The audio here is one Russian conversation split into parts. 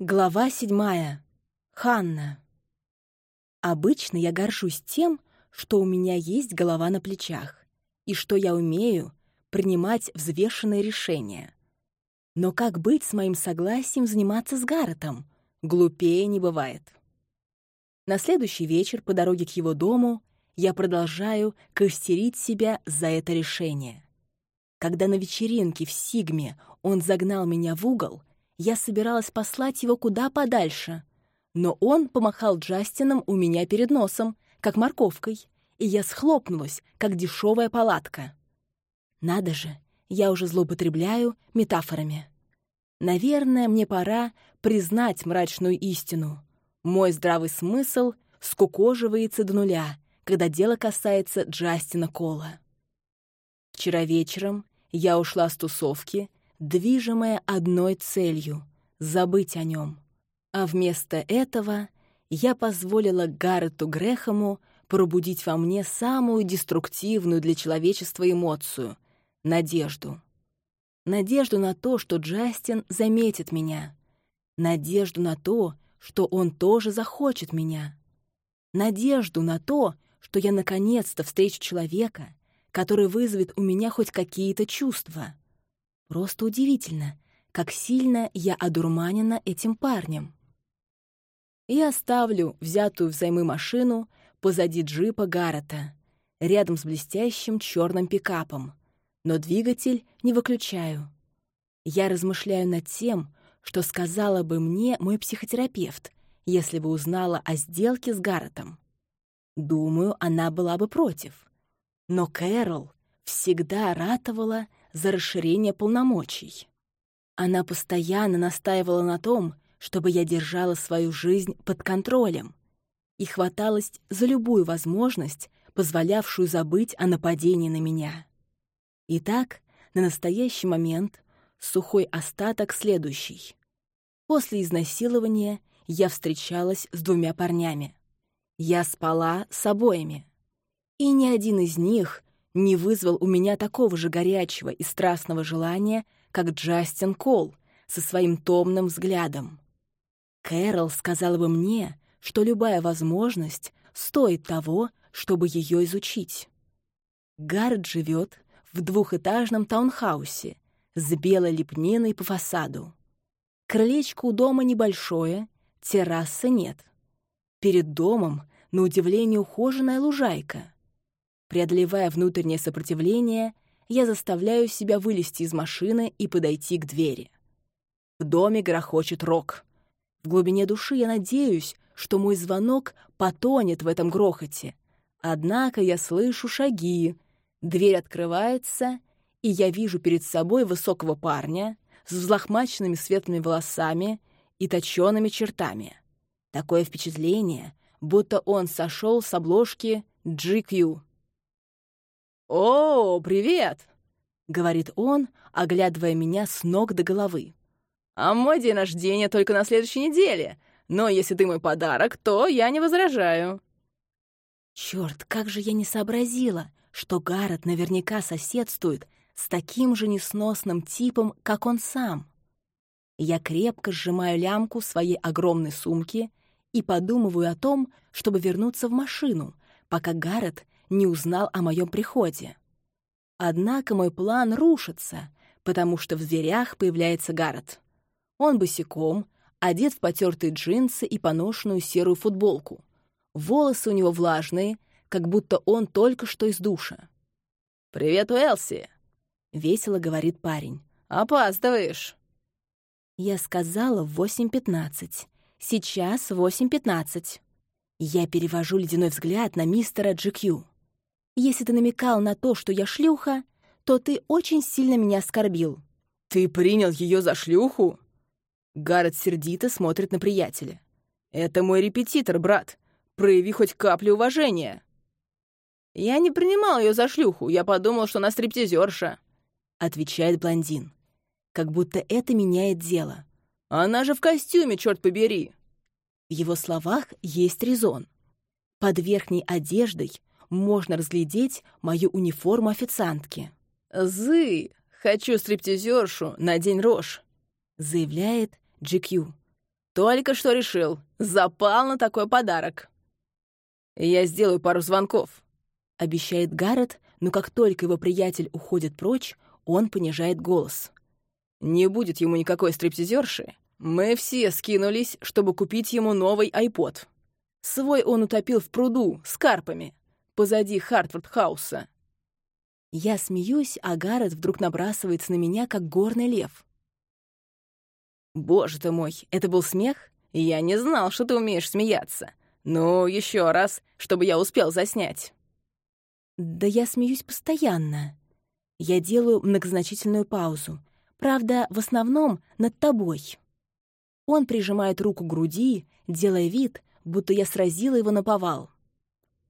Глава седьмая. Ханна. Обычно я горжусь тем, что у меня есть голова на плечах и что я умею принимать взвешенные решения. Но как быть с моим согласием заниматься с Гарретом? Глупее не бывает. На следующий вечер по дороге к его дому я продолжаю костерить себя за это решение. Когда на вечеринке в Сигме он загнал меня в угол — я собиралась послать его куда подальше, но он помахал Джастином у меня перед носом, как морковкой, и я схлопнулась, как дешевая палатка. Надо же, я уже злоупотребляю метафорами. Наверное, мне пора признать мрачную истину. Мой здравый смысл скукоживается до нуля, когда дело касается Джастина Кола. Вчера вечером я ушла с тусовки движимая одной целью — забыть о нем. А вместо этого я позволила Гаррету Грехому пробудить во мне самую деструктивную для человечества эмоцию — надежду. Надежду на то, что Джастин заметит меня. Надежду на то, что он тоже захочет меня. Надежду на то, что я наконец-то встречу человека, который вызовет у меня хоть какие-то чувства. Просто удивительно, как сильно я одурманена этим парнем. Я оставлю взятую взаймы машину позади джипа Гаррета, рядом с блестящим черным пикапом, но двигатель не выключаю. Я размышляю над тем, что сказала бы мне мой психотерапевт, если бы узнала о сделке с Гарретом. Думаю, она была бы против. Но Кэрол всегда ратовала за расширение полномочий. Она постоянно настаивала на том, чтобы я держала свою жизнь под контролем и хваталась за любую возможность, позволявшую забыть о нападении на меня. Итак, на настоящий момент сухой остаток следующий. После изнасилования я встречалась с двумя парнями. Я спала с обоими. И ни один из них не вызвал у меня такого же горячего и страстного желания, как Джастин Кол со своим томным взглядом. Кэрол сказала бы мне, что любая возможность стоит того, чтобы ее изучить. Гаррет живет в двухэтажном таунхаусе с белой лепниной по фасаду. Крылечко у дома небольшое, террасы нет. Перед домом, на удивление, ухоженная лужайка — Преодолевая внутреннее сопротивление, я заставляю себя вылезти из машины и подойти к двери. В доме грохочет рок. В глубине души я надеюсь, что мой звонок потонет в этом грохоте. Однако я слышу шаги, дверь открывается, и я вижу перед собой высокого парня с взлохмаченными светлыми волосами и точёными чертами. Такое впечатление, будто он сошел с обложки GQ. «О, привет!» — говорит он, оглядывая меня с ног до головы. «А мой день рождения только на следующей неделе, но если ты мой подарок, то я не возражаю». Черт, как же я не сообразила, что Гаррет наверняка соседствует с таким же несносным типом, как он сам. Я крепко сжимаю лямку своей огромной сумки и подумываю о том, чтобы вернуться в машину, пока Гаррет не узнал о моем приходе. Однако мой план рушится, потому что в дверях появляется Гаррет. Он босиком, одет в потертые джинсы и поношенную серую футболку. Волосы у него влажные, как будто он только что из душа. «Привет, Уэлси!» — весело говорит парень. «Опаздываешь!» Я сказала в 8.15. Сейчас 8.15. Я перевожу ледяной взгляд на мистера GQ. Если ты намекал на то, что я шлюха, то ты очень сильно меня оскорбил». «Ты принял ее за шлюху?» Гаррет сердито смотрит на приятеля. «Это мой репетитор, брат. Прояви хоть каплю уважения». «Я не принимал ее за шлюху. Я подумал, что она стриптизерша», — отвечает блондин. Как будто это меняет дело. «Она же в костюме, черт побери!» В его словах есть резон. Под верхней одеждой можно разглядеть мою униформу официантки. «Зы, хочу стриптизершу на день рожь», — заявляет GQ. Только что решил. Запал на такой подарок. Я сделаю пару звонков, — обещает Гаррет, но как только его приятель уходит прочь, он понижает голос. Не будет ему никакой стриптизерши. Мы все скинулись, чтобы купить ему новый айпод. Свой он утопил в пруду с карпами, позади Хартфорд-хауса. Я смеюсь, а Гаррет вдруг набрасывается на меня, как горный лев. «Боже ты мой, это был смех? Я не знал, что ты умеешь смеяться. Ну, еще раз, чтобы я успел заснять». «Да я смеюсь постоянно». Я делаю многозначительную паузу. Правда, в основном над тобой. Он прижимает руку к груди, делая вид, будто я сразила его на повал.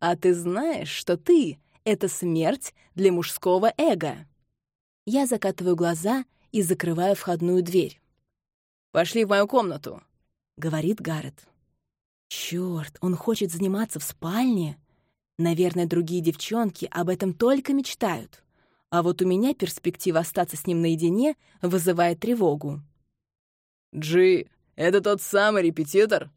«А ты знаешь, что ты — это смерть для мужского эго?» Я закатываю глаза и закрываю входную дверь. «Пошли в мою комнату», — говорит Гаррет. Черт, он хочет заниматься в спальне? Наверное, другие девчонки об этом только мечтают. А вот у меня перспектива остаться с ним наедине вызывает тревогу. «Джи, это тот самый репетитор?»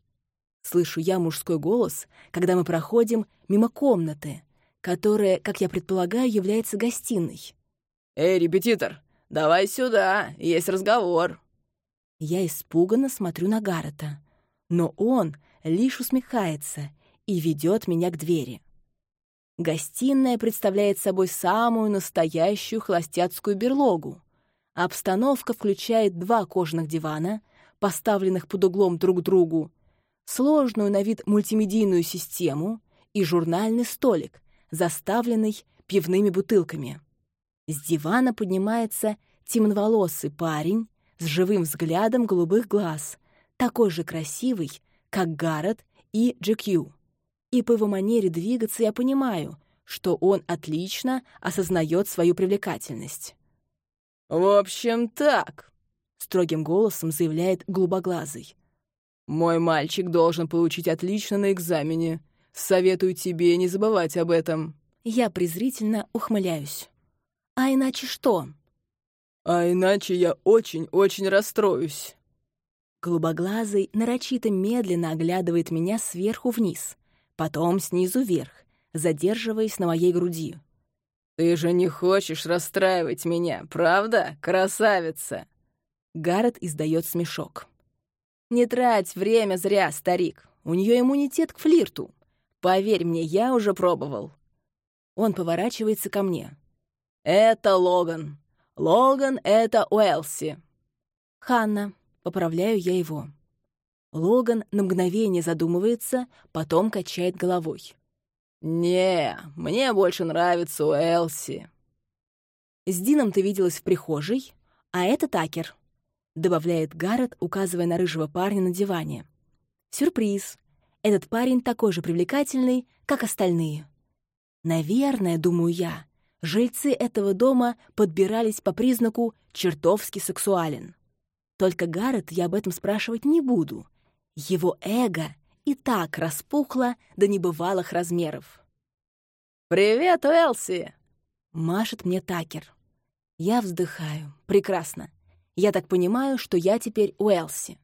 Слышу я мужской голос, когда мы проходим мимо комнаты, которая, как я предполагаю, является гостиной. «Эй, репетитор, давай сюда, есть разговор». Я испуганно смотрю на Гаррета, но он лишь усмехается и ведет меня к двери. Гостиная представляет собой самую настоящую холостяцкую берлогу. Обстановка включает два кожаных дивана, поставленных под углом друг к другу, сложную на вид мультимедийную систему и журнальный столик, заставленный пивными бутылками. С дивана поднимается темноволосый парень с живым взглядом голубых глаз, такой же красивый, как Гаррет и GQ. И по его манере двигаться я понимаю, что он отлично осознает свою привлекательность. «В общем, так», — строгим голосом заявляет голубоглазый. «Мой мальчик должен получить отлично на экзамене. Советую тебе не забывать об этом». Я презрительно ухмыляюсь. «А иначе что?» «А иначе я очень-очень расстроюсь». Голубоглазый нарочито медленно оглядывает меня сверху вниз, потом снизу вверх, задерживаясь на моей груди. «Ты же не хочешь расстраивать меня, правда, красавица?» Гаррет издает смешок. «Не трать время зря, старик. У нее иммунитет к флирту. Поверь мне, я уже пробовал». Он поворачивается ко мне. «Это Логан. Логан — это Уэлси». «Ханна», — поправляю я его. Логан на мгновение задумывается, потом качает головой. «Не, мне больше нравится Уэлси». «С Дином ты виделась в прихожей, а это Такер», — добавляет Гаррет, указывая на рыжего парня на диване. «Сюрприз. Этот парень такой же привлекательный, как остальные». «Наверное, — думаю я, жильцы этого дома подбирались по признаку «чертовски сексуален». Только Гаррет я об этом спрашивать не буду. Его эго и так распухло до небывалых размеров. «Привет, Уэлси!» — машет мне Такер. Я вздыхаю. Прекрасно. Я так понимаю, что я теперь Уэлси.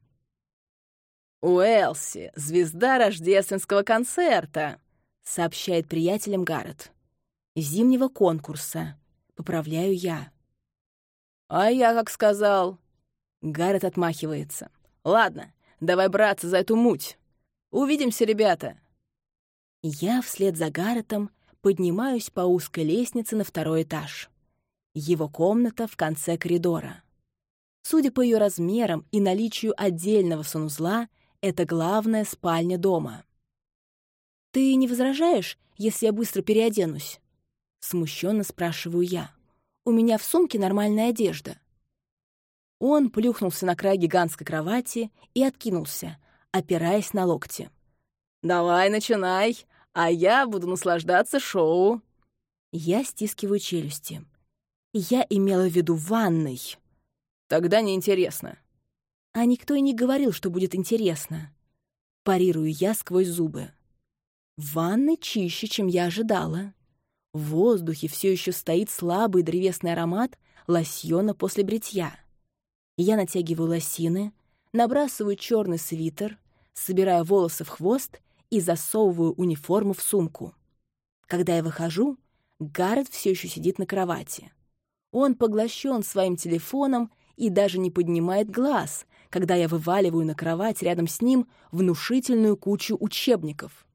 «Уэлси, звезда рождественского концерта!» — сообщает приятелям Гаррет зимнего конкурса. Поправляю я. «А я как сказал?» Гаррет отмахивается. «Ладно, давай браться за эту муть. Увидимся, ребята!» Я вслед за Гарретом поднимаюсь по узкой лестнице на второй этаж. Его комната в конце коридора. Судя по ее размерам и наличию отдельного санузла, это главная спальня дома. «Ты не возражаешь, если я быстро переоденусь?» Смущенно спрашиваю я. «У меня в сумке нормальная одежда». Он плюхнулся на край гигантской кровати и откинулся, опираясь на локти. «Давай, начинай, а я буду наслаждаться шоу». Я стискиваю челюсти. Я имела в виду ванной. Тогда неинтересно. А никто и не говорил, что будет интересно. Парирую я сквозь зубы. Ванны чище, чем я ожидала. В воздухе все еще стоит слабый древесный аромат лосьона после бритья. Я натягиваю лосины, набрасываю черный свитер, собираю волосы в хвост и засовываю униформу в сумку. Когда я выхожу, Гаррет все еще сидит на кровати. Он поглощен своим телефоном и даже не поднимает глаз, когда я вываливаю на кровать рядом с ним внушительную кучу учебников.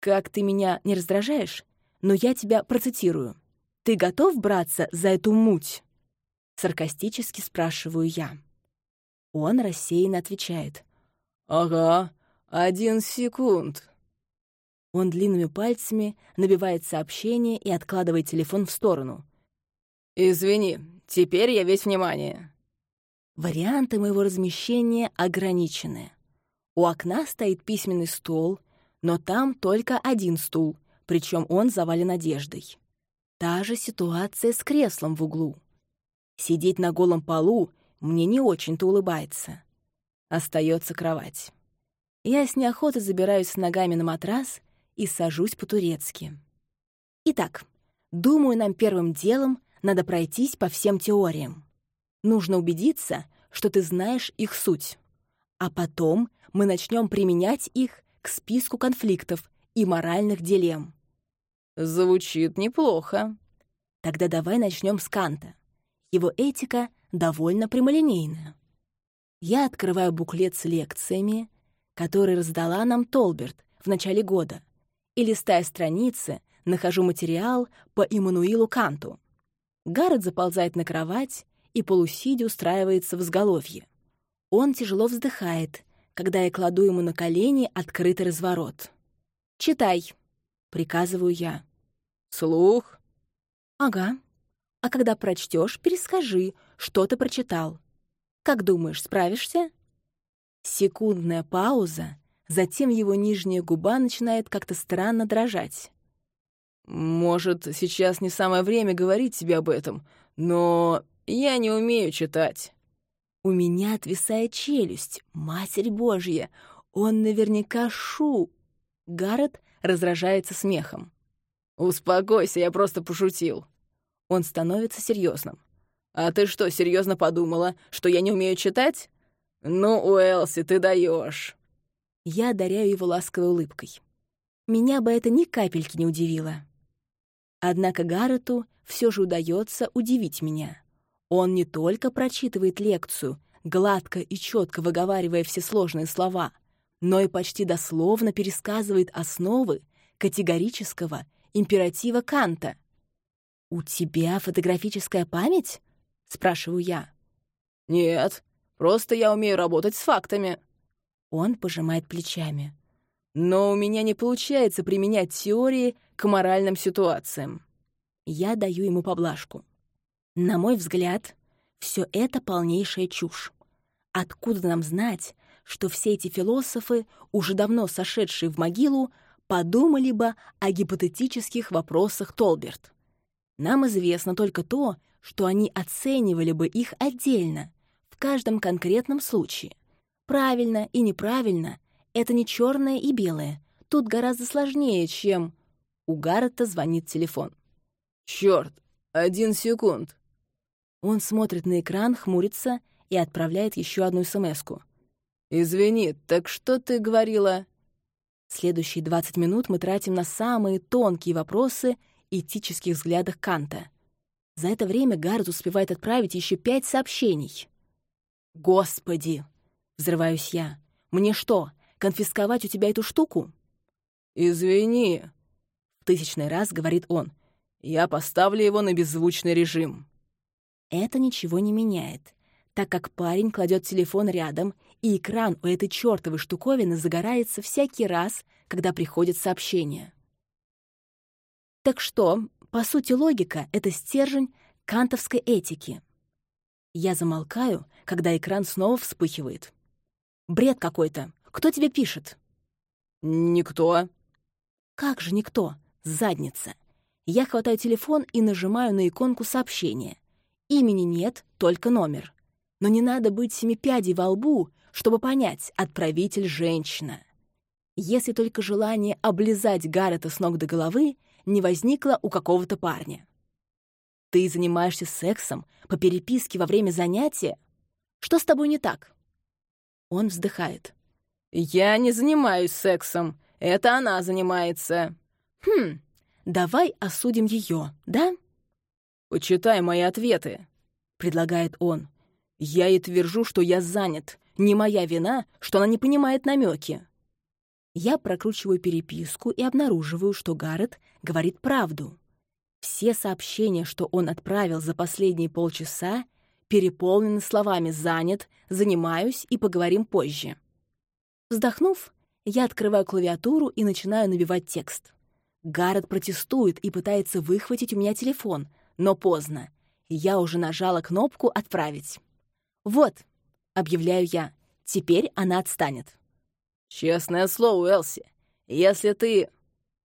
«Как ты меня не раздражаешь, но я тебя процитирую. Ты готов браться за эту муть?» Саркастически спрашиваю я. Он рассеянно отвечает. «Ага, один секунд». Он длинными пальцами набивает сообщение и откладывает телефон в сторону. «Извини, теперь я весь внимание». Варианты моего размещения ограничены. У окна стоит письменный стол, но там только один стул, причем он завален одеждой. Та же ситуация с креслом в углу. Сидеть на голом полу мне не очень-то улыбается. Остается кровать. Я с неохотой забираюсь с ногами на матрас и сажусь по-турецки. Итак, думаю, нам первым делом надо пройтись по всем теориям. Нужно убедиться, что ты знаешь их суть. А потом мы начнем применять их к списку конфликтов и моральных дилемм. Звучит неплохо. Тогда давай начнем с Канта. Его этика довольно прямолинейная. Я открываю буклет с лекциями, который раздала нам Толберт в начале года, и, листая страницы, нахожу материал по Иммануилу Канту. Гаррет заползает на кровать и полусидя устраивается в изголовье. Он тяжело вздыхает, когда я кладу ему на колени открытый разворот. «Читай», — приказываю я. «Слух?» «Ага. А когда прочтешь, перескажи, что ты прочитал. Как думаешь, справишься?» Секундная пауза, Затем его нижняя губа начинает как-то странно дрожать. «Может, сейчас не самое время говорить тебе об этом, но я не умею читать». У меня отвисает челюсть. Матерь Божья! Он наверняка шу. Гаррет раздражается смехом. «Успокойся, я просто пошутил». Он становится серьезным. «А ты что, серьезно подумала, что я не умею читать? Ну, Уэлси, ты даешь. Я одаряю его ласковой улыбкой. Меня бы это ни капельки не удивило. Однако Гаррету все же удается удивить меня. Он не только прочитывает лекцию, гладко и четко выговаривая все сложные слова, но и почти дословно пересказывает основы категорического императива Канта. «У тебя фотографическая память?» — спрашиваю я. «Нет, просто я умею работать с фактами», он пожимает плечами. «Но у меня не получается применять теории к моральным ситуациям». Я даю ему поблажку. На мой взгляд, все это полнейшая чушь. Откуда нам знать, что все эти философы, уже давно сошедшие в могилу, подумали бы о гипотетических вопросах Толберт? Нам известно только то, что они оценивали бы их отдельно, в каждом конкретном случае. Правильно и неправильно — это не черное и белое. Тут гораздо сложнее, чем... У Гаррета звонит телефон. Черт, один секунд. Он смотрит на экран, хмурится и отправляет еще одну смс -ку. «Извини, так что ты говорила?» Следующие 20 минут мы тратим на самые тонкие вопросы этических взглядах Канта. За это время Гаррет успевает отправить еще пять сообщений. «Господи!» Взрываюсь я. «Мне что, конфисковать у тебя эту штуку?» «Извини», — в тысячный раз говорит он. «Я поставлю его на беззвучный режим». Это ничего не меняет, так как парень кладет телефон рядом, и экран у этой чёртовой штуковины загорается всякий раз, когда приходит сообщение. Так что, по сути, логика — это стержень кантовской этики. Я замолкаю, когда экран снова вспыхивает. Бред какой-то. Кто тебе пишет?» «Никто». «Как же никто? Задница». Я хватаю телефон и нажимаю на иконку сообщения. Имени нет, только номер. Но не надо быть семипядей во лбу, чтобы понять, отправитель — женщина. Если только желание облизать Гаррета с ног до головы не возникло у какого-то парня. Ты занимаешься сексом по переписке во время занятия? Что с тобой не так?» Он вздыхает. «Я не занимаюсь сексом. Это она занимается». «Хм, давай осудим ее, да?» «Почитай мои ответы», — предлагает он. «Я ей твержу, что я занят. Не моя вина, что она не понимает намеки. Я прокручиваю переписку и обнаруживаю, что Гаррет говорит правду. Все сообщения, что он отправил за последние полчаса, переполнены словами «занят», «занимаюсь» и «поговорим позже». Вздохнув, я открываю клавиатуру и начинаю набивать текст. Гаррет протестует и пытается выхватить у меня телефон, но поздно. Я уже нажала кнопку «Отправить». «Вот», — объявляю я, — «теперь она отстанет». «Честное слово, Элси, если ты...»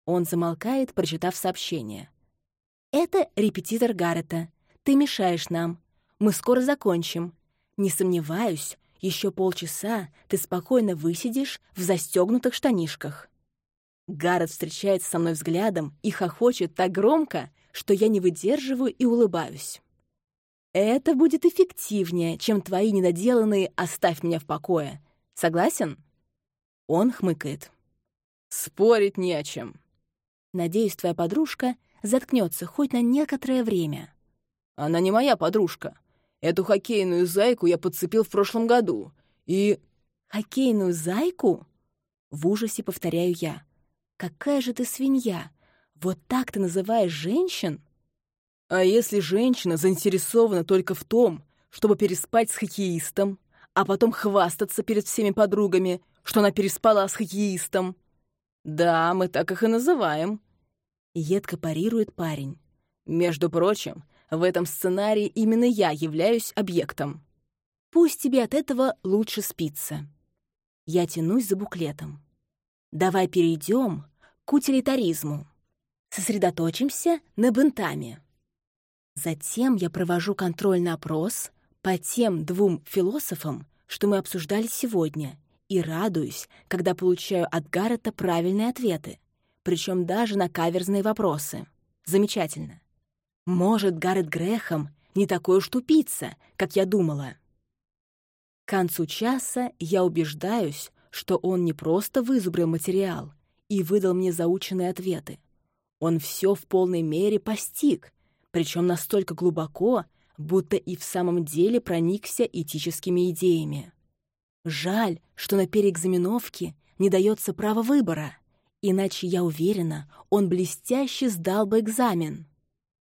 Он замолкает, прочитав сообщение. «Это репетитор Гаррета. Ты мешаешь нам. Мы скоро закончим. Не сомневаюсь, еще полчаса ты спокойно высидишь в застегнутых штанишках». Гаррет встречается со мной взглядом и хохочет так громко, что я не выдерживаю и улыбаюсь. «Это будет эффективнее, чем твои недоделанные «оставь меня в покое». Согласен?» Он хмыкает. «Спорить не о чем». «Надеюсь, твоя подружка заткнется хоть на некоторое время». «Она не моя подружка. Эту хоккейную зайку я подцепил в прошлом году. И...» «Хоккейную зайку?» В ужасе повторяю я. «Какая же ты свинья! Вот так ты называешь женщин?» «А если женщина заинтересована только в том, чтобы переспать с хоккеистом, а потом хвастаться перед всеми подругами, что она переспала с хоккеистом. Да, мы так их и называем. Едко парирует парень. Между прочим, в этом сценарии именно я являюсь объектом. Пусть тебе от этого лучше спится. Я тянусь за буклетом. Давай перейдем к утилитаризму. Сосредоточимся на бентаме. Затем я провожу контрольный опрос по тем двум философам, что мы обсуждали сегодня, и радуюсь, когда получаю от Гаррета правильные ответы, причем даже на каверзные вопросы. Замечательно. Может, Гаррет Грехом не такой уж тупица, как я думала. К концу часа я убеждаюсь, что он не просто вызубрил материал и выдал мне заученные ответы. Он все в полной мере постиг, причем настолько глубоко, будто и в самом деле проникся этическими идеями. Жаль, что на переэкзаменовке не дается право выбора, иначе, я уверена, он блестяще сдал бы экзамен.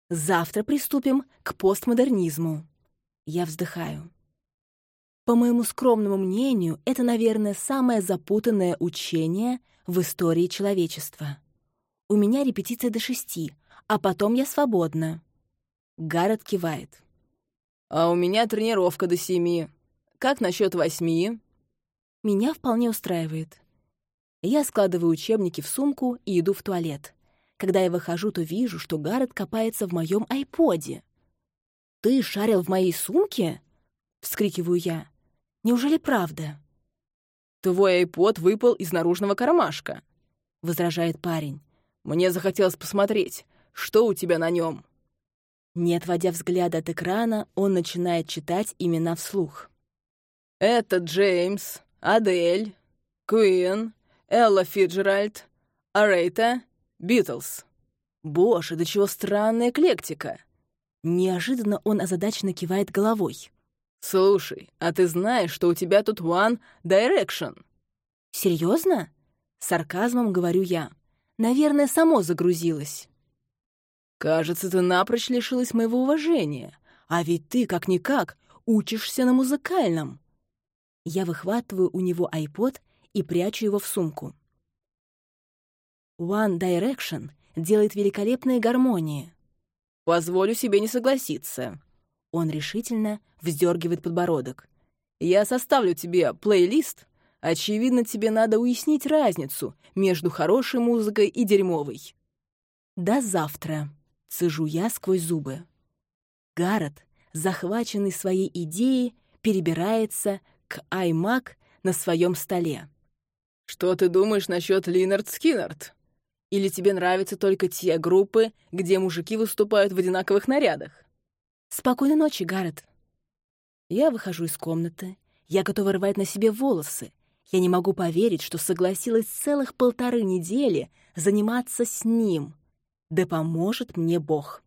Завтра приступим к постмодернизму. Я вздыхаю. По моему скромному мнению, это, наверное, самое запутанное учение в истории человечества. У меня репетиция до шести, а потом я свободна. Гаррет кивает. «А у меня тренировка до семи. Как насчет восьми?» меня вполне устраивает. Я складываю учебники в сумку и иду в туалет. Когда я выхожу, то вижу, что Гаррет копается в моем айподе. «Ты шарил в моей сумке?» — вскрикиваю я. «Неужели правда?» «Твой айпод выпал из наружного кармашка», — возражает парень. «Мне захотелось посмотреть, что у тебя на нем. Не отводя взгляда от экрана, он начинает читать имена вслух. «Это Джеймс, Адель, Куин, Элла Фиджеральд, Арейта, Битлз. Боже, до чего странная эклектика!» Неожиданно он озадаченно кивает головой. «Слушай, а ты знаешь, что у тебя тут One Direction?» «Серьезно?» — сарказмом говорю я. «Наверное, само загрузилось». «Кажется, ты напрочь лишилась моего уважения. А ведь ты, как-никак, учишься на музыкальном. Я выхватываю у него iPod и прячу его в сумку. One Direction делает великолепные гармонии. «Позволю себе не согласиться». Он решительно вздергивает подбородок. «Я составлю тебе плейлист. Очевидно, тебе надо уяснить разницу между хорошей музыкой и дерьмовой». «До завтра», — цежу я сквозь зубы. Гаррет, захваченный своей идеей, перебирается к iMac на своем столе. «Что ты думаешь насчет Линард Скиннерд? Или тебе нравятся только те группы, где мужики выступают в одинаковых нарядах?» «Спокойной ночи, Гаррет». Я выхожу из комнаты. Я готова рвать на себе волосы. Я не могу поверить, что согласилась целых полторы недели заниматься с ним. Да поможет мне Бог.